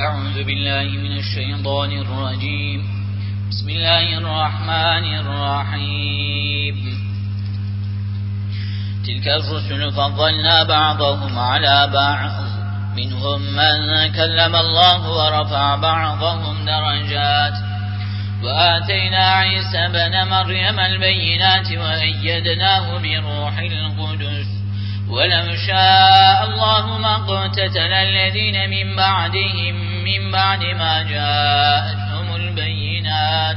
أعوذ بالله من الشيطان الرجيم. بسم الله الرحمن الرحيم. تلك الرسل فضلنا بعضهم على بعض. منهم من كلم الله ورفع بعضهم درجات. وآتينا عيسى بن مريم البينات وأيدناه بروح القدس. ولو شاء الله ما اقتتل الذين من بعدهم من بعد ما جاءتهم البينات.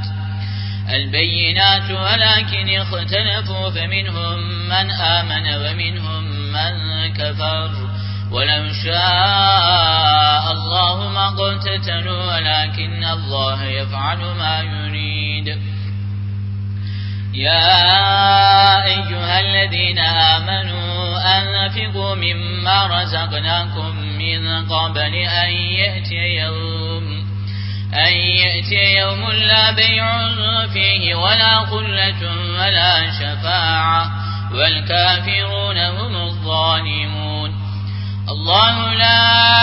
البينات ولكن اختلفوا فمنهم من آمن ومنهم من كفر. ولو شاء الله ما اقتتلوا ولكن الله يفعل ما يريد. يا أيها الذين آمنوا أنفقوا مما رزقناكم من قبل أن يأتي يوم أن يأتي يوم لا بيع فيه ولا قلة ولا شفاعة والكافرون هم الظالمون. الله لا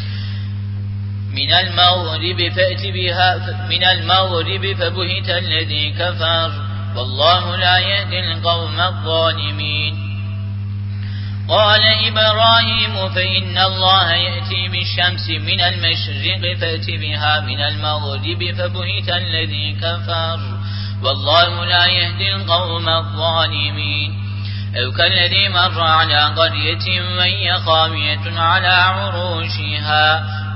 من المغرب فأت بها من المغرب فبهت الذي كفر. والله لا يهدي القوم الظالمين. قال إبراهيم فإن الله يأتي بالشمس من المشرق فأت بها من المغرب فبهت الذي كفر. والله لا يهدي القوم الظالمين. أو كالذي مر على قرية وهي خاوية على عروشها.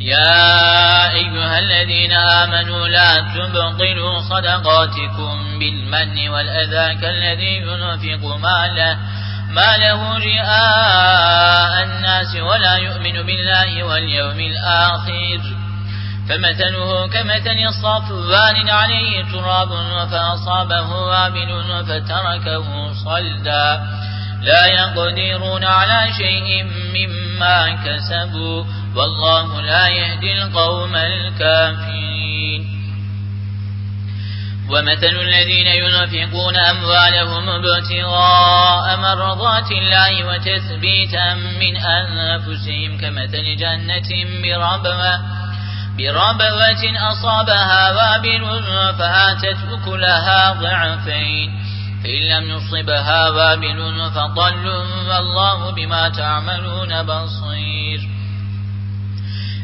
يا أيها الذين آمنوا لا تبطلوا صدقاتكم بالمن والأذى كالذي ينفق ماله ما له رئاء الناس ولا يؤمن بالله واليوم الآخر. فمثله كمثل صفوان عليه تراب فأصابه وابل فتركه صلدا. لا يقدرون على شيء مما كسبوا. والله لا يهدي القوم الكافرين. ومثل الذين ينفقون أموالهم ابتغاء مرضات الله وتثبيتا من أنفسهم كمثل جنة بربوة بربوة أصابها وابل فآتت أكلها ضعفين. فإن لم يصبها وابل فضل والله بما تعملون بصير.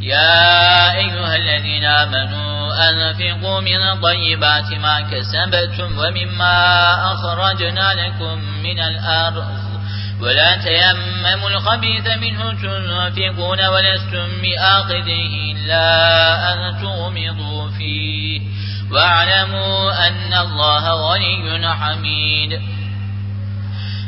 يا أيها الذين آمنوا أنفقوا من طيبات ما كسبتم ومما أخرجنا لكم من الأرض. ولا تيمموا الخبيث منه تنفقون ولستم بآخذه إلا أن تغمضوا فيه. واعلموا أن الله غني حميد.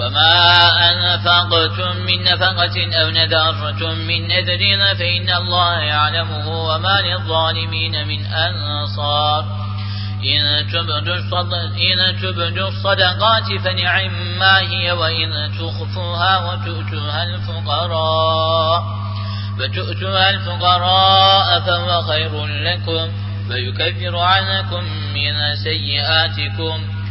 وما أنفقتم من نفقة أو نذرتم من نذر فإن الله يعلمه وما للظالمين من أنصار إن تبدوا الصدقات فنعم ما هي وإن تخفوها وتؤتوها الفقراء فتؤتوها الفقراء فهو خير لكم فيكفر عنكم من سيئاتكم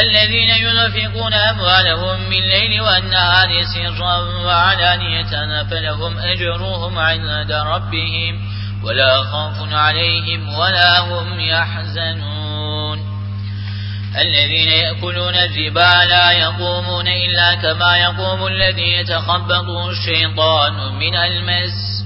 الذين ينفقون أموالهم بالليل والنهار سرا وعلانية فلهم أجرهم عند ربهم ولا خوف عليهم ولا هم يحزنون. الذين يأكلون الربا لا يقومون إلا كما يقوم الذي يتخبطه الشيطان من المس.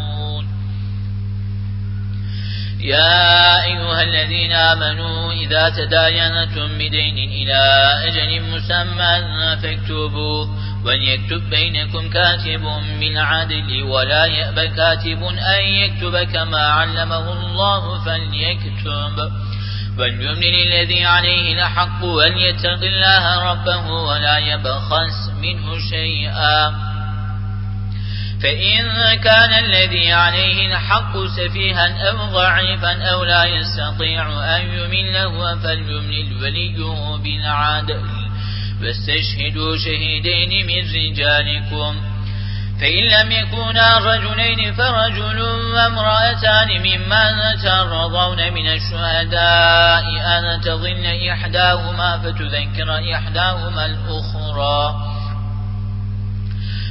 يا أيها الذين آمنوا إذا تداينتم بدين إلى أجل مسمى فاكتبوا وليكتب بينكم كاتب بالعدل ولا يأبى كاتب أن يكتب كما علمه الله فليكتب. وليملل الذي عليه الحق وليتق الله ربه ولا يبخس منه شيئا. فإن كان الذي عليه الحق سفيها أو ضعيفا أو لا يستطيع أن يمله فليملل وليه بالعدل. فاستشهدوا شهيدين من رجالكم. فإن لم يكونا رجلين فرجل وامرأتان ممن ترضون من الشهداء أن تظن إحداهما فتذكر إحداهما الأخرى.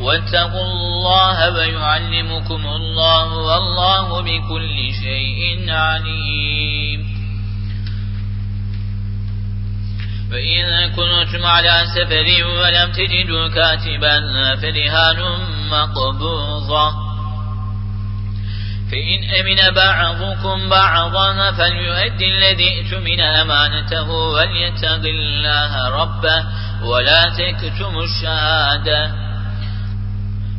واتقوا الله ويعلمكم الله والله بكل شيء عليم. فإن كنتم على سفر ولم تجدوا كاتبا فلهان مقبوضة. فإن أمن بعضكم بعضا فليؤدي الذي ائتمن أمانته وليتق الله ربه ولا تكتم الشهادة.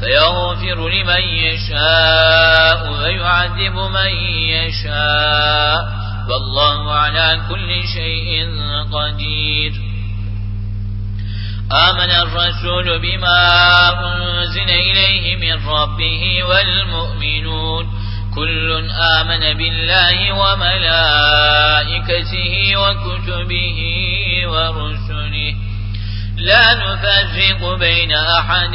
فيغفر لمن يشاء ويعذب من يشاء والله على كل شيء قدير. آمن الرسول بما أنزل إليه من ربه والمؤمنون. كل آمن بالله وملائكته وكتبه ورسله. لا نفرق بين أحد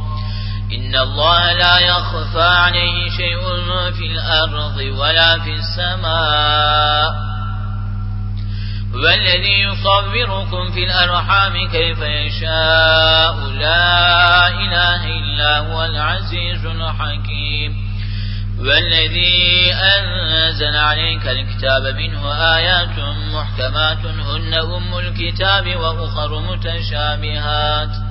إن الله لا يخفى عليه شيء في الأرض ولا في السماء. والذي يصوركم في الأرحام كيف يشاء. لا إله إلا هو العزيز الحكيم. والذي أنزل عليك الكتاب منه آيات محكمات هن أم الكتاب وأخر متشابهات.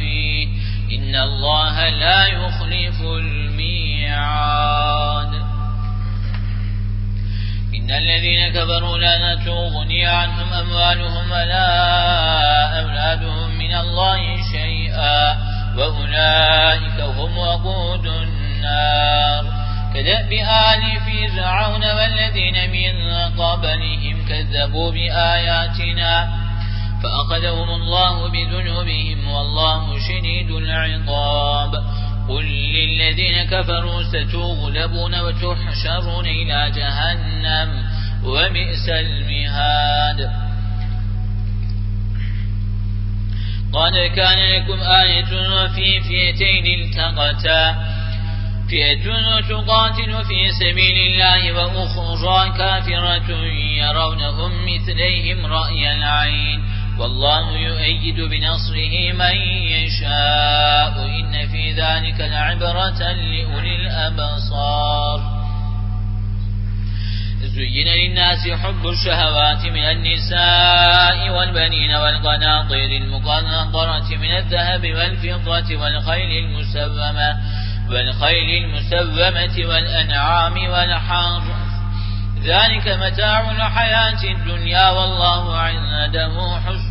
إن الله لا يخلف الميعاد. إن الذين كفروا لا تغني عنهم أموالهم ولا أولادهم من الله شيئا وأولئك هم وقود النار. كدأب آل فرعون والذين من قبلهم كذبوا بآياتنا فأخذهم الله بذنوبهم والله شديد العقاب. قل للذين كفروا ستغلبون وتحشرون إلى جهنم وبئس المهاد. قد كان لكم آية في فئتين التقتا. فئة تقاتل في سبيل الله وأخرى كافرة يرونهم مثليهم رأي العين. والله يؤيد بنصره من يشاء. إن في ذلك لعبرة لأولي الأبصار. زين للناس حب الشهوات من النساء والبنين والقناطير المقنطرة من الذهب والفضة والخيل المسومة والخيل المسومة والأنعام والحرث ذلك متاع الحياة الدنيا والله عنده حسن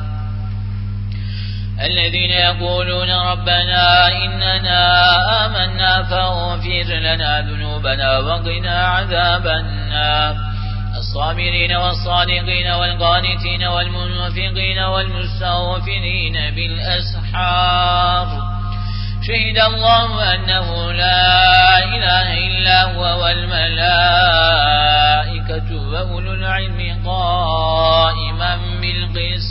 الذين يقولون ربنا إننا آمنا فاغفر لنا ذنوبنا وقنا عذاب النار. الصابرين والصادقين والقانتين والمنفقين والمستغفرين بالأسحار. شهد الله أنه لا إله إلا هو والملائكة وأولو العلم قائما بالقسط.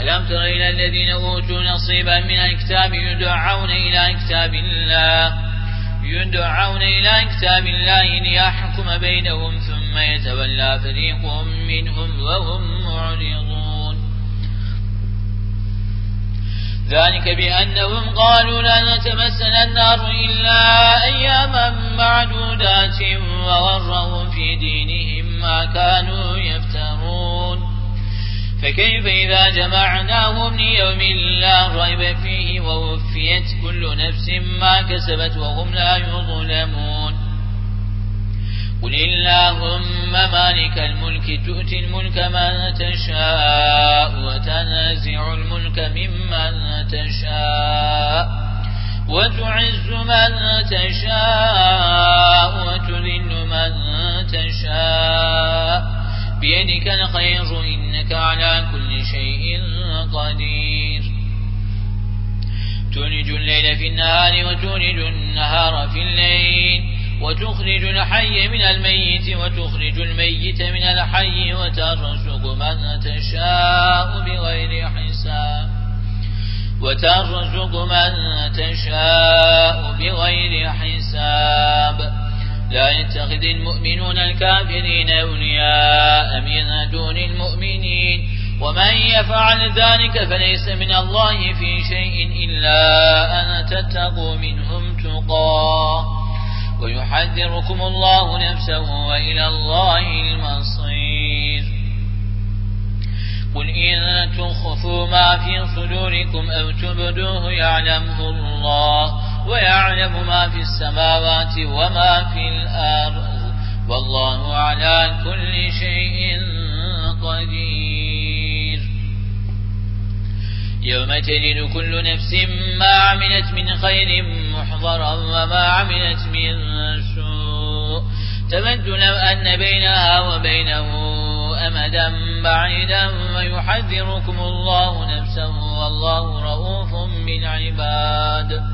ألم تر إلى الذين أوتوا نصيبا من الكتاب يدعون إلى كتاب الله يدعون إلى كتاب الله ليحكم بينهم ثم يتولى فريق منهم وهم معرضون. ذلك بأنهم قالوا لا نتمسنا النار إلا أياما معدودات وغرهم في دينهم ما كانوا يفترون. فكيف إذا جمعناهم ليوم لا ريب فيه ووفيت كل نفس ما كسبت وهم لا يظلمون قل اللهم مالك الملك تؤتي الملك من تشاء وتنزع الملك ممن تشاء وتعز من تشاء وتذل من تشاء بيدك الخير على كل شيء قدير. تولج الليل في النهار وتولج النهار في الليل وتخرج الحي من الميت وتخرج الميت من الحي وترزق من تشاء بغير حساب. وترزق من تشاء بغير حساب. لا يتخذ المؤمنون الكافرين أولياء من دون المؤمنين ومن يفعل ذلك فليس من الله في شيء إلا أن تتقوا منهم تقاه ويحذركم الله نفسه وإلى الله المصير. قل إن تخفوا ما في صدوركم أو تبدوه يعلمه الله ويعلم ما في السماوات وما في الأرض. والله على كل شيء قدير. يوم تجد كل نفس ما عملت من خير محضرا وما عملت من سوء. تمد لو أن بينها وبينه أمدا بعيدا ويحذركم الله نفسه والله رؤوف بالعباد.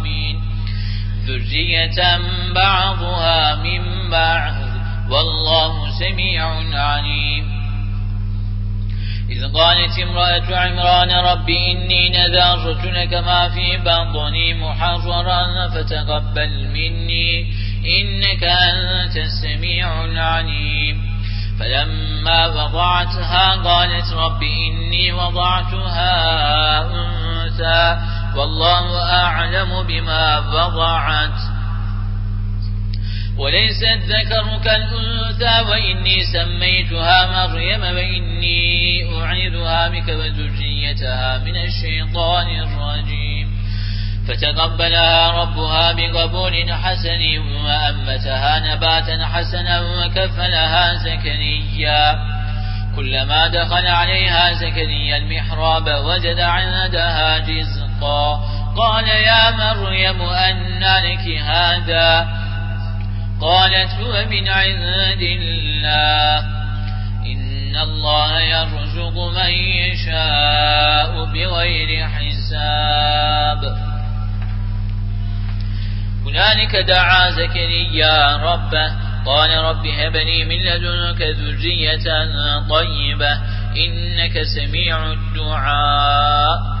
ذرية بعضها من بعض. والله سميع عليم. إذ قالت امرأة عمران رب إني نذرت لك ما في بطني محررا فتقبل مني إنك أنت السميع العليم. فلما وضعتها قالت رب إني وضعتها أنثى. والله أعلم بما وضعت. وليس الذكر كالأنثى وإني سميتها مريم وإني أعيذها بك وذريتها من الشيطان الرجيم. فتقبلها ربها بقبول حسن وأنبتها نباتا حسنا وكفلها زكريا. كلما دخل عليها زكريا المحراب وجد عندها جزء رزقا قال يا مريم أنى لك هذا. قالت هو من عند الله. إن الله يرزق من يشاء بغير حساب. هنالك دعا زكريا ربه. قال رب هب لي من لدنك ذرية طيبة. إنك سميع الدعاء.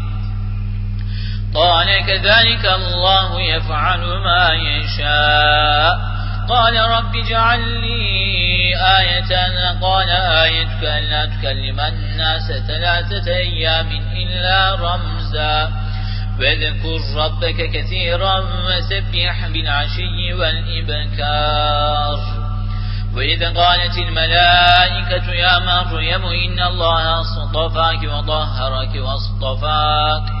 قال كذلك الله يفعل ما يشاء. قال رب اجعل لي آية قال آيتك أن لا تكلم الناس ثلاثة أيام إلا رمزا. واذكر ربك كثيرا وسبح بالعشي والإبكار. وإذ قالت الملائكة يا مريم إن الله اصطفاك وطهرك واصطفاك.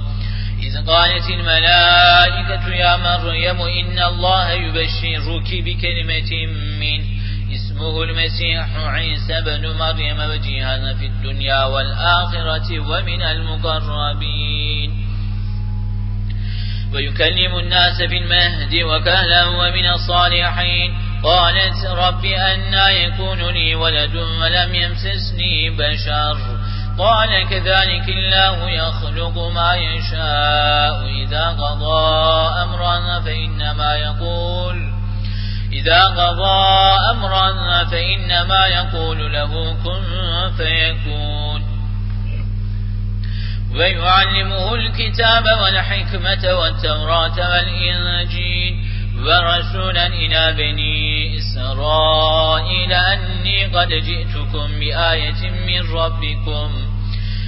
إذ قالت الملائكة يا مريم إن الله يبشرك بكلمة من اسمه المسيح عيسى بن مريم وجيها في الدنيا والآخرة ومن المقربين. ويكلم الناس في المهد وكهلا ومن الصالحين. قالت رب أنا يكون لي ولد ولم يمسسني بشر. قال كذلك الله يخلق ما يشاء. إذا قضى أمرا فإنما يقول إذا قضى أمرا فإنما يقول له كن فيكون. ويعلمه الكتاب والحكمة والتوراة والإنجيل. ورسولا إلى بني إسرائيل أني قد جئتكم بآية من ربكم.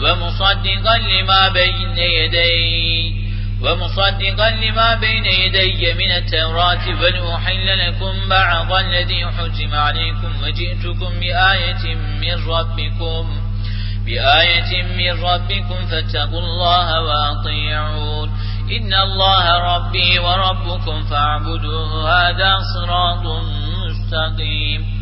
ومصدقا لما بين يديه ومصدقا لما بين يدي من التوراة. ولأحل لكم بعض الذي حجم عليكم وجئتكم بآية من ربكم. بآية من ربكم فاتقوا الله وأطيعون. إن الله ربي وربكم فاعبدوه هذا صراط مستقيم.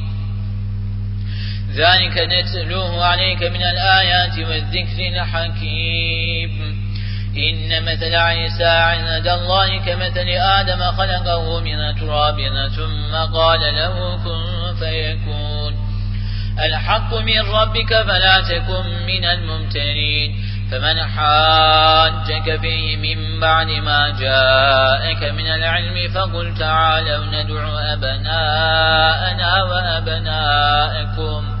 ذلك نتلوه عليك من الآيات والذكر الحكيم. إن مثل عيسى عند الله كمثل آدم خلقه من تراب ثم قال له كن فيكون. الحق من ربك فلا تكن من الممترين. فمن حاجك فيه من بعد ما جاءك من العلم فقل تعالوا ندعو أبناءنا وأبناءكم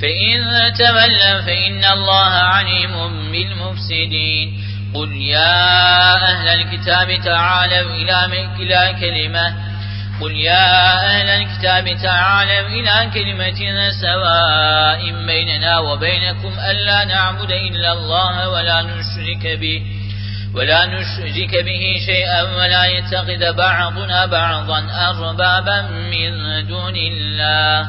فإن تولوا فإن الله عليم بالمفسدين. قل يا أهل الكتاب تعالوا إلى إلى كلمة. قل يا أهل الكتاب تعالوا إلى كلمة سواء بيننا وبينكم ألا نعبد إلا الله ولا نشرك به ولا نشرك به شيئا ولا يتخذ بعضنا بعضا أربابا من دون الله.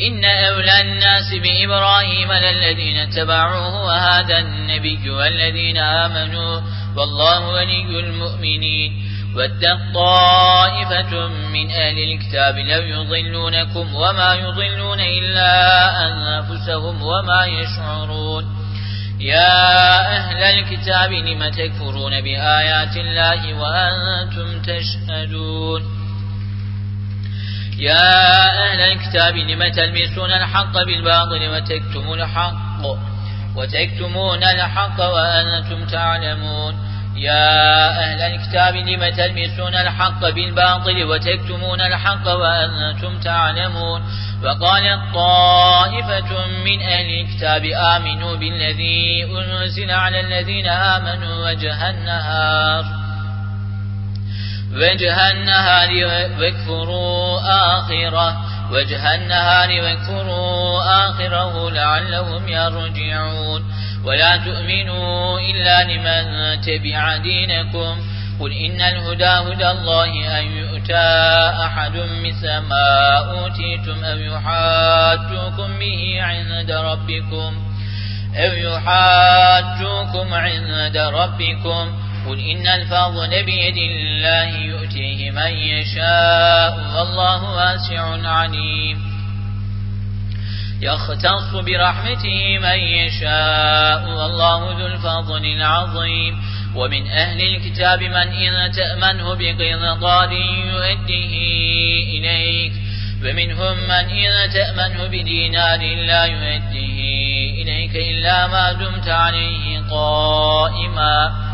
إن أولى الناس بإبراهيم للذين اتبعوه وهذا النبي والذين آمنوا والله ولي المؤمنين ودت طائفة من أهل الكتاب لو يضلونكم وما يضلون إلا أنفسهم وما يشعرون يا أهل الكتاب لم تكفرون بآيات الله وأنتم تشهدون يا أهل الكتاب لم تلبسون الحق بالباطل وتكتمون الحق؟ وتكتمون الحق وأنتم تعلمون. يا أهل الكتاب لم تلبسون الحق بالباطل وتكتمون الحق وأنتم تعلمون؟ وقال طائفة من أهل الكتاب آمنوا بالذي أنزل على الذين آمنوا وجه النهار. وجه النهار واكفروا آخرة. وجه النهار واكفروا آخره لعلهم يرجعون. ولا تؤمنوا إلا لمن تبع دينكم. قل إن الهدى هدى الله أن يؤتى أحد مثل ما أوتيتم أو يحاجوكم به عند ربكم. أو يحاجوكم عند ربكم. قل إن الفضل بيد الله يؤتيه من يشاء والله واسع عليم. يختص برحمته من يشاء والله ذو الفضل العظيم. ومن أهل الكتاب من إن تأمنه بقنطار يؤديه إليك. ومنهم من إن تأمنه بدينار لا يؤديه إليك إلا ما دمت عليه قائما.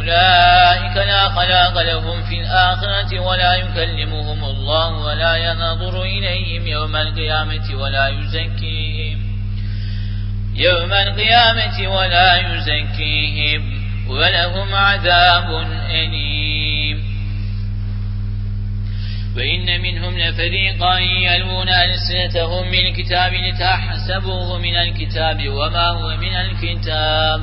أولئك لا خلاق لهم في الآخرة ولا يكلمهم الله ولا ينظر إليهم يوم القيامة ولا يزكيهم يوم القيامة ولا يزكيهم ولهم عذاب أليم. وإن منهم لفريقا يلوون ألسنتهم بالكتاب لتحسبوه من الكتاب وما هو من الكتاب.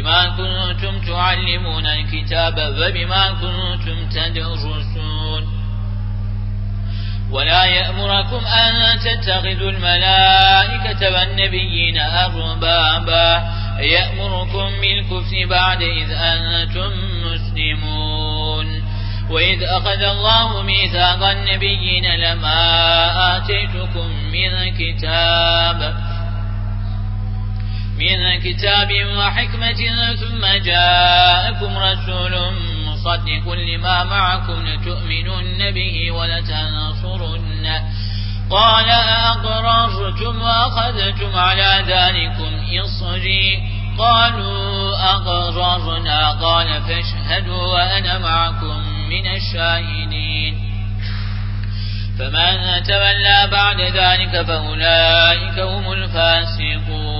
بما كنتم تعلمون الكتاب وبما كنتم تدرسون. ولا يأمركم أن تتخذوا الملائكة والنبيين أربابا. يأمركم بالكفر بعد إذ أنتم مسلمون. وإذ أخذ الله ميثاق النبيين لما آتيتكم من كتاب. من كتاب وحكمة ثم جاءكم رسول مصدق لما معكم لتؤمنن به ولتنصرن قال أقررتم وأخذتم على ذلكم إصري؟ قالوا أقررنا. قال فاشهدوا وأنا معكم من الشاهدين. فمن تولى بعد ذلك فأولئك هم الفاسقون.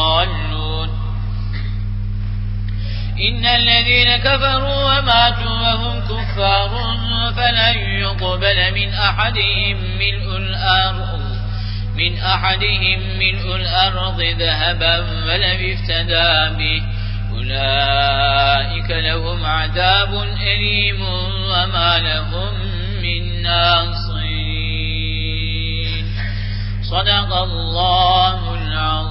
إن الذين كفروا وماتوا وهم كفار فلن يقبل من أحدهم ملء الأرض. من أحدهم ملء الأرض ذهبا ولو افتدى به. أولئك لهم عذاب أليم وما لهم من ناصرين. صدق الله العظيم.